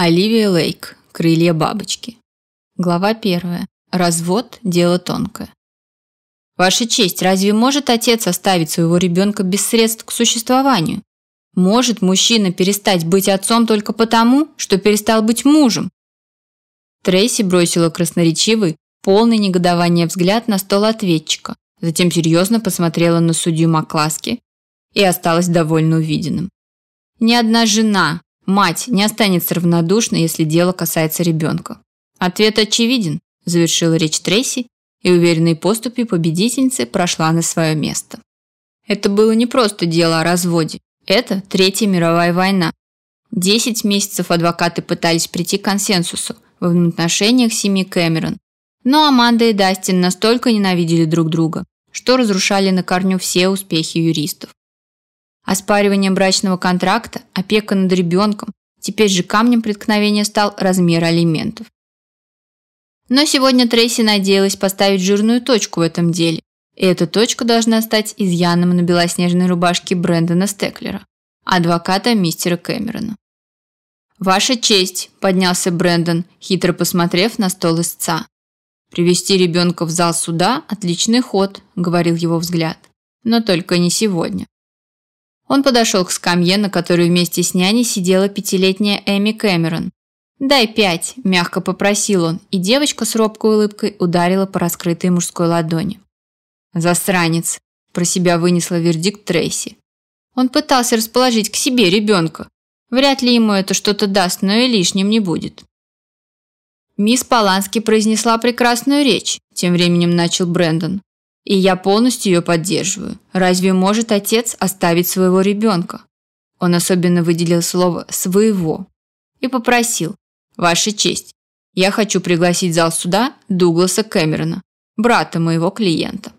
Оливия Лейк. Крылья бабочки. Глава первая. Развод – дело тонкое. Ваша честь, разве может отец оставить своего ребенка без средств к существованию? Может мужчина перестать быть отцом только потому, что перестал быть мужем? Трейси бросила красноречивый, полный негодования взгляд на стол ответчика, затем серьезно посмотрела на судью Макласки и осталась довольно увиденным. Ни одна жена, Мать не останется равнодушной, если дело касается ребенка. Ответ очевиден, завершила речь Трейси, и уверенной поступью победительницы прошла на свое место. Это было не просто дело о разводе. Это Третья мировая война. Десять месяцев адвокаты пытались прийти к консенсусу в отношениях семьи Кэмерон. Но Аманда и Дастин настолько ненавидели друг друга, что разрушали на корню все успехи юристов. Оспаривание брачного контракта, опека над ребенком, теперь же камнем преткновения стал размер алиментов. Но сегодня Трейси надеялась поставить жирную точку в этом деле, и эта точка должна стать изъяном на белоснежной рубашке Брэндона Стеклера, адвоката мистера Кэмерона. «Ваша честь», – поднялся Брэндон, хитро посмотрев на стол истца. «Привести ребенка в зал суда – отличный ход», – говорил его взгляд. «Но только не сегодня». Он подошел к скамье, на которой вместе с няней сидела пятилетняя Эми Кэмерон. «Дай пять», – мягко попросил он, и девочка с робкой улыбкой ударила по раскрытой мужской ладони. «Засранец», – про себя вынесла вердикт Трейси. Он пытался расположить к себе ребенка. Вряд ли ему это что-то даст, но и лишним не будет. Мисс Полански произнесла прекрасную речь, тем временем начал Брэндон. И я полностью ее поддерживаю. Разве может отец оставить своего ребенка? Он особенно выделил слово «своего» и попросил «Ваша честь, я хочу пригласить в зал суда Дугласа Кэмерона, брата моего клиента».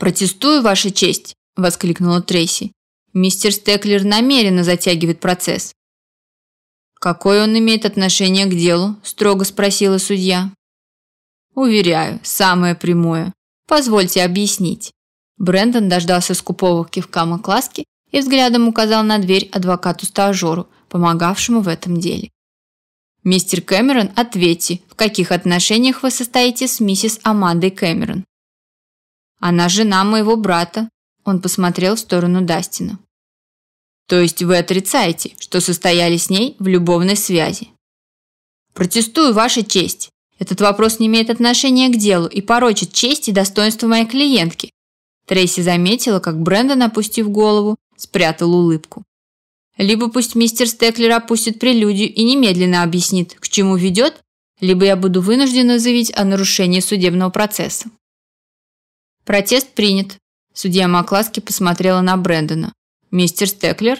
«Протестую, Ваша честь!» – воскликнула Трейси. «Мистер Стеклер намеренно затягивает процесс». «Какое он имеет отношение к делу?» – строго спросила судья. «Уверяю, самое прямое. Позвольте объяснить. Брендон дождался скупого кивка Макласки и взглядом указал на дверь адвокату-стажеру, помогавшему в этом деле. «Мистер Кэмерон, ответьте, в каких отношениях вы состоите с миссис Амандой Кэмерон?» «Она жена моего брата», – он посмотрел в сторону Дастина. «То есть вы отрицаете, что состояли с ней в любовной связи?» «Протестую, Ваша честь. Этот вопрос не имеет отношения к делу и порочит честь и достоинство моей клиентки. Трейси заметила, как Брэндон, опустив голову, спрятал улыбку. Либо пусть мистер Стеклер опустит прелюдию и немедленно объяснит, к чему ведет, либо я буду вынуждена заявить о нарушении судебного процесса. Протест принят. Судья Макласки посмотрела на Брэндона. Мистер Стеклер?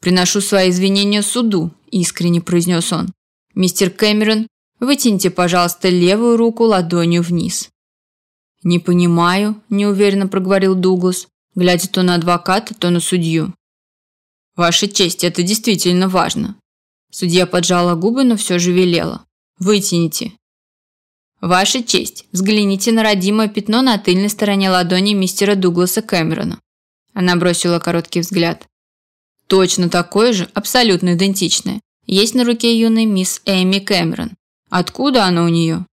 Приношу свои извинения суду, искренне произнес он. Мистер Кэмерон Вытяните, пожалуйста, левую руку ладонью вниз. Не понимаю, неуверенно проговорил Дуглас, глядя то на адвоката, то на судью. Ваша честь, это действительно важно. Судья поджала губы, но все же велела. Вытяните. Ваша честь, взгляните на родимое пятно на тыльной стороне ладони мистера Дугласа Кэмерона. Она бросила короткий взгляд. Точно такое же, абсолютно идентичное, есть на руке юной мисс Эми Кэмерон. Откуда оно у нее?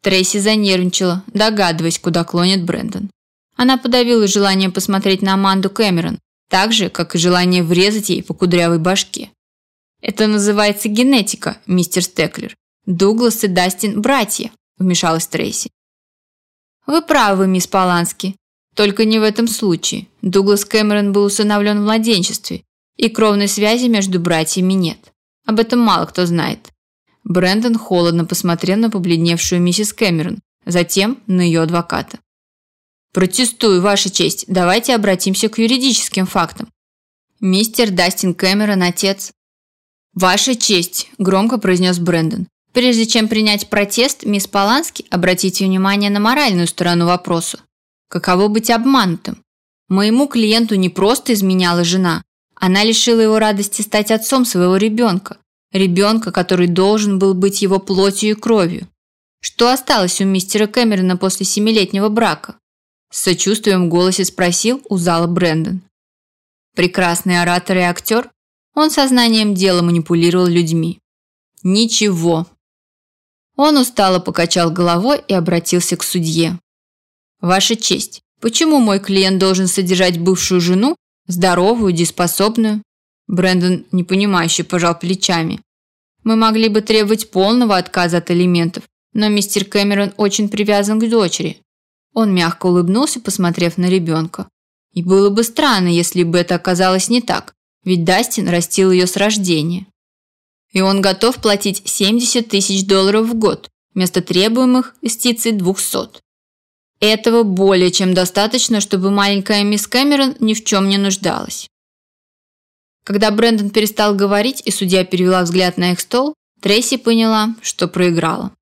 Трейси занервничала, догадываясь, куда клонит Брэндон. Она подавила желание посмотреть на Аманду Кэмерон, так же, как и желание врезать ей по кудрявой башке. Это называется генетика, мистер Стеклер. Дуглас и Дастин – братья, вмешалась Трейси. Вы правы, мисс Полански. Только не в этом случае. Дуглас Кэмерон был усыновлен в младенчестве, и кровной связи между братьями нет. Об этом мало кто знает. Брэндон холодно посмотрел на побледневшую миссис Кэмерон, затем на ее адвоката. «Протестую, Ваша честь. Давайте обратимся к юридическим фактам. Мистер Дастин Кэмерон – отец». «Ваша честь», – громко произнес Брэндон. «Прежде чем принять протест, мисс Полански, обратите внимание на моральную сторону вопроса. Каково быть обманутым? Моему клиенту не просто изменяла жена, она лишила его радости стать отцом своего ребенка ребенка, который должен был быть его плотью и кровью. Что осталось у мистера Кэмерона после семилетнего брака? С сочувствием в голосе спросил у зала Брэндон. Прекрасный оратор и актер? Он сознанием дела манипулировал людьми. Ничего. Он устало покачал головой и обратился к судье. Ваша честь, почему мой клиент должен содержать бывшую жену, здоровую, дееспособную? Брэндон непонимающе пожал плечами. Мы могли бы требовать полного отказа от алиментов, но мистер Кэмерон очень привязан к дочери. Он мягко улыбнулся, посмотрев на ребенка. И было бы странно, если бы это оказалось не так, ведь Дастин растил ее с рождения. И он готов платить 70 тысяч долларов в год вместо требуемых из Тиции 200. Этого более чем достаточно, чтобы маленькая мисс Кэмерон ни в чем не нуждалась. Когда Брэндон перестал говорить и судья перевела взгляд на их стол, Трейси поняла, что проиграла.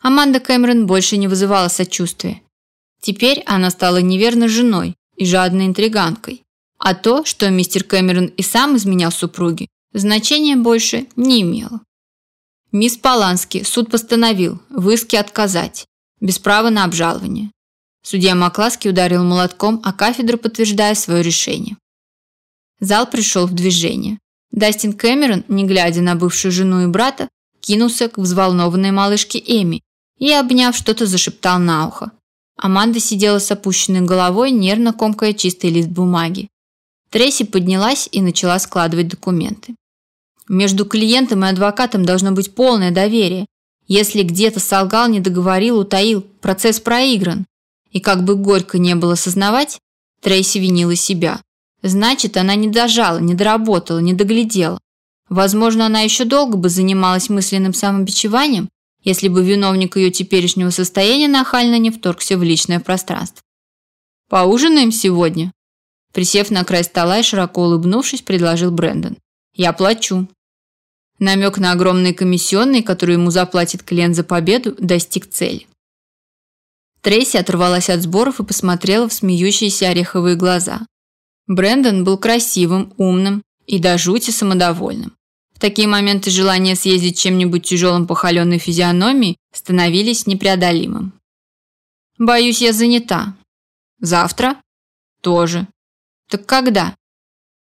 Аманда Кэмерон больше не вызывала сочувствия. Теперь она стала неверной женой и жадной интриганкой. А то, что мистер Кэмерон и сам изменял супруге, значения больше не имело. Мисс Полански суд постановил в иске отказать, без права на обжалование. Судья Макласки ударил молотком о кафедру, подтверждая свое решение. Зал пришел в движение. Дастин Кэмерон, не глядя на бывшую жену и брата, кинулся к взволнованной малышке Эми и, обняв, что-то зашептал на ухо. Аманда сидела с опущенной головой, нервно комкая чистый лист бумаги. Трейси поднялась и начала складывать документы. Между клиентом и адвокатом должно быть полное доверие. Если где-то солгал, не договорил, утаил, процесс проигран. И как бы горько не было сознавать, Трейси винила себя. Значит, она не дожала, не доработала, не доглядела. Возможно, она еще долго бы занималась мысленным самобичеванием, если бы виновник ее теперешнего состояния нахально не вторгся в личное пространство. «Поужинаем сегодня?» Присев на край стола и широко улыбнувшись, предложил Брэндон. «Я плачу». Намек на огромные комиссионные, которые ему заплатит клиент за победу, достиг цели. Трейси оторвалась от сборов и посмотрела в смеющиеся ореховые глаза. Брэндон был красивым, умным и до жути самодовольным. В такие моменты желание съездить чем-нибудь тяжелым по холеной физиономии становились непреодолимым. «Боюсь, я занята». «Завтра?» «Тоже». «Так когда?»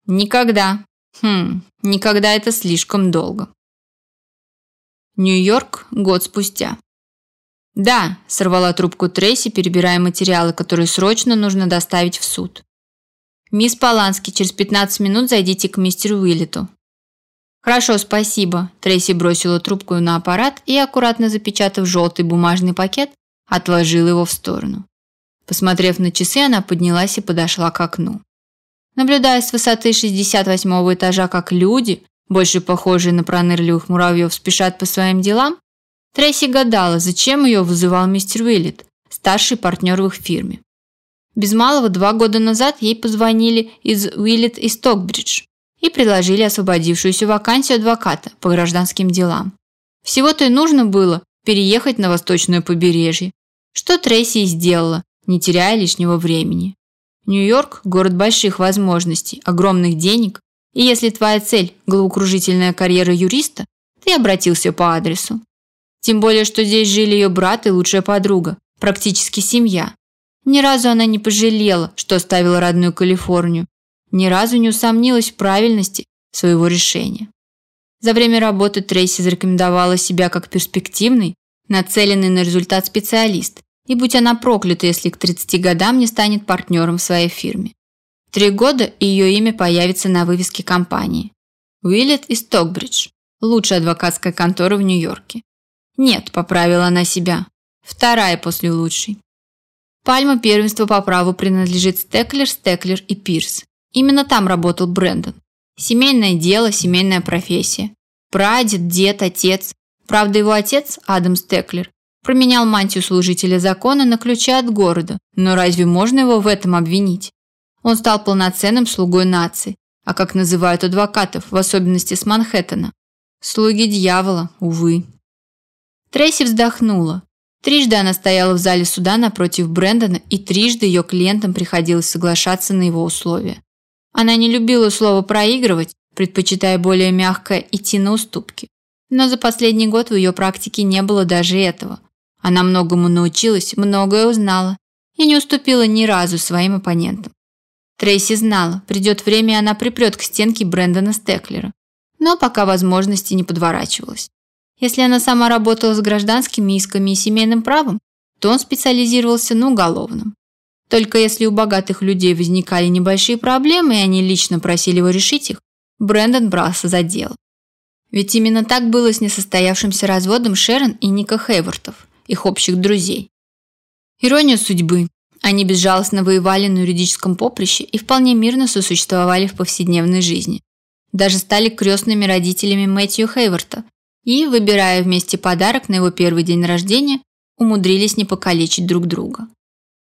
«Никогда». «Хм, никогда это слишком долго». Нью-Йорк год спустя. «Да», – сорвала трубку Трейси, перебирая материалы, которые срочно нужно доставить в суд. «Мисс Полански, через 15 минут зайдите к мистеру Уиллету». «Хорошо, спасибо», – Трейси бросила трубку на аппарат и, аккуратно запечатав желтый бумажный пакет, отложила его в сторону. Посмотрев на часы, она поднялась и подошла к окну. Наблюдая с высоты 68-го этажа, как люди, больше похожие на пронырливых муравьев, спешат по своим делам, Трейси гадала, зачем ее вызывал мистер Уиллет, старший партнер в их фирме. Без малого два года назад ей позвонили из Уиллет и Стокбридж и предложили освободившуюся вакансию адвоката по гражданским делам. Всего-то и нужно было переехать на восточное побережье, что Трейси и сделала, не теряя лишнего времени. Нью-Йорк – город больших возможностей, огромных денег, и если твоя цель – головокружительная карьера юриста, ты обратился по адресу. Тем более, что здесь жили ее брат и лучшая подруга, практически семья. Ни разу она не пожалела, что оставила родную Калифорнию. Ни разу не усомнилась в правильности своего решения. За время работы Трейси зарекомендовала себя как перспективный, нацеленный на результат специалист. И будь она проклята, если к 30 годам не станет партнером в своей фирме. Три года и ее имя появится на вывеске компании. Уиллет и Стокбридж – лучшая адвокатская контора в Нью-Йорке. Нет, поправила она себя. Вторая после лучшей. Пальма первенства по праву принадлежит Стеклер, Стеклер и Пирс. Именно там работал Брэндон. Семейное дело, семейная профессия. Прадед, дед, отец. Правда, его отец, Адам Стеклер, променял мантию служителя закона на ключи от города. Но разве можно его в этом обвинить? Он стал полноценным слугой нации, а как называют адвокатов, в особенности с Манхэттена. Слуги дьявола, увы. Трейси вздохнула. Трижды она стояла в зале суда напротив Брэндона, и трижды ее клиентам приходилось соглашаться на его условия. Она не любила слово «проигрывать», предпочитая более мягко идти на уступки. Но за последний год в ее практике не было даже этого. Она многому научилась, многое узнала и не уступила ни разу своим оппонентам. Трейси знала, придет время, и она припрет к стенке Брэндона Стеклера. Но пока возможности не подворачивалось. Если она сама работала с гражданскими исками и семейным правом, то он специализировался на уголовном. Только если у богатых людей возникали небольшие проблемы, и они лично просили его решить их, Брэндон брался за дело. Ведь именно так было с несостоявшимся разводом Шерон и Ника Хейвортов, их общих друзей. Ирония судьбы. Они безжалостно воевали на юридическом поприще и вполне мирно сосуществовали в повседневной жизни. Даже стали крестными родителями Мэтью Хейворта и, выбирая вместе подарок на его первый день рождения, умудрились не покалечить друг друга.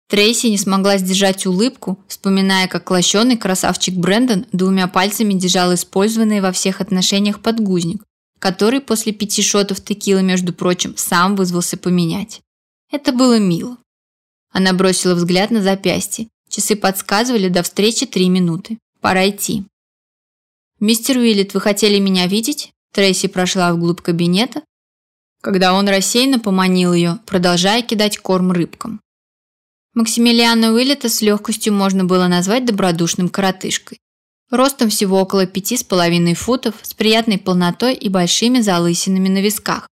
Трейси не смогла сдержать улыбку, вспоминая, как лощеный красавчик Брэндон двумя пальцами держал использованный во всех отношениях подгузник, который после пяти шотов текилы, между прочим, сам вызвался поменять. Это было мило. Она бросила взгляд на запястье. Часы подсказывали до встречи три минуты. Пора идти. «Мистер Уиллет, вы хотели меня видеть?» Трейси прошла вглубь кабинета, когда он рассеянно поманил ее, продолжая кидать корм рыбкам. Максимилиана Уиллета с легкостью можно было назвать добродушным коротышкой. Ростом всего около пяти с половиной футов, с приятной полнотой и большими залысинами на висках.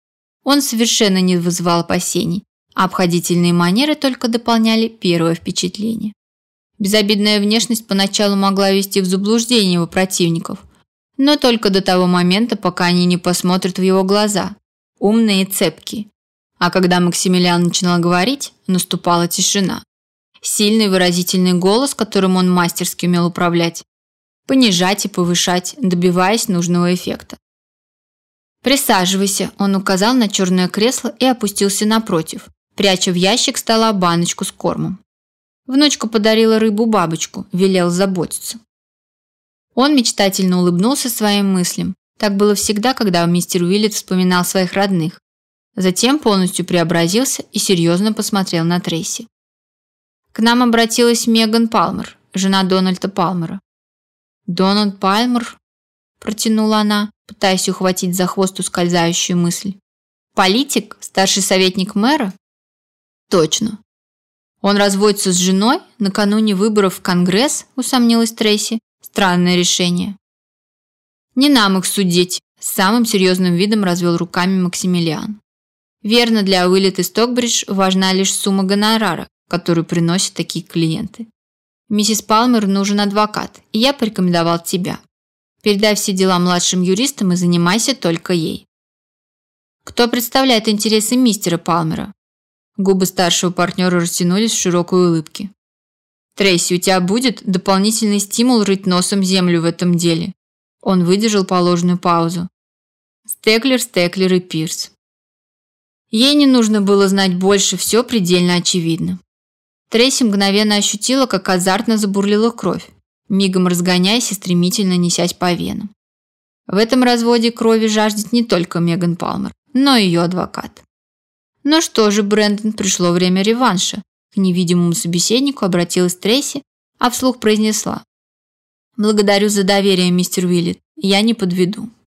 Он совершенно не вызывал опасений, а обходительные манеры только дополняли первое впечатление. Безобидная внешность поначалу могла вести в заблуждение его противников, но только до того момента, пока они не посмотрят в его глаза, умные и цепкие. А когда Максимилиан начинал говорить, наступала тишина. Сильный выразительный голос, которым он мастерски умел управлять, понижать и повышать, добиваясь нужного эффекта. «Присаживайся», – он указал на черное кресло и опустился напротив, пряча в ящик стола баночку с кормом. Внучка подарила рыбу-бабочку, велел заботиться. Он мечтательно улыбнулся своим мыслям. Так было всегда, когда мистер Уиллет вспоминал своих родных. Затем полностью преобразился и серьезно посмотрел на Трейси. К нам обратилась Меган Палмер, жена Дональда Палмера. «Дональд Палмер?» – протянула она, пытаясь ухватить за хвост ускользающую мысль. «Политик? Старший советник мэра?» Точно. Он разводится с женой накануне выборов в Конгресс, усомнилась Трейси. Странное решение. Не нам их судить, самым серьезным видом развел руками Максимилиан. Верно, для Уиллет и Стокбридж важна лишь сумма гонорара, которую приносят такие клиенты. Миссис Палмер нужен адвокат, и я порекомендовал тебя. Передай все дела младшим юристам и занимайся только ей. Кто представляет интересы мистера Палмера? Губы старшего партнера растянулись в широкой улыбке. Трейси, у тебя будет дополнительный стимул рыть носом землю в этом деле. Он выдержал положенную паузу. Стеклер, Стеклер и Пирс. Ей не нужно было знать больше, все предельно очевидно. Трейси мгновенно ощутила, как азартно забурлила кровь, мигом разгоняясь и стремительно несясь по венам. В этом разводе крови жаждет не только Меган Палмер, но и ее адвокат. Ну что же, Брэндон, пришло время реванша. К невидимому собеседнику обратилась Трейси, а вслух произнесла. Благодарю за доверие, мистер Уиллет. Я не подведу.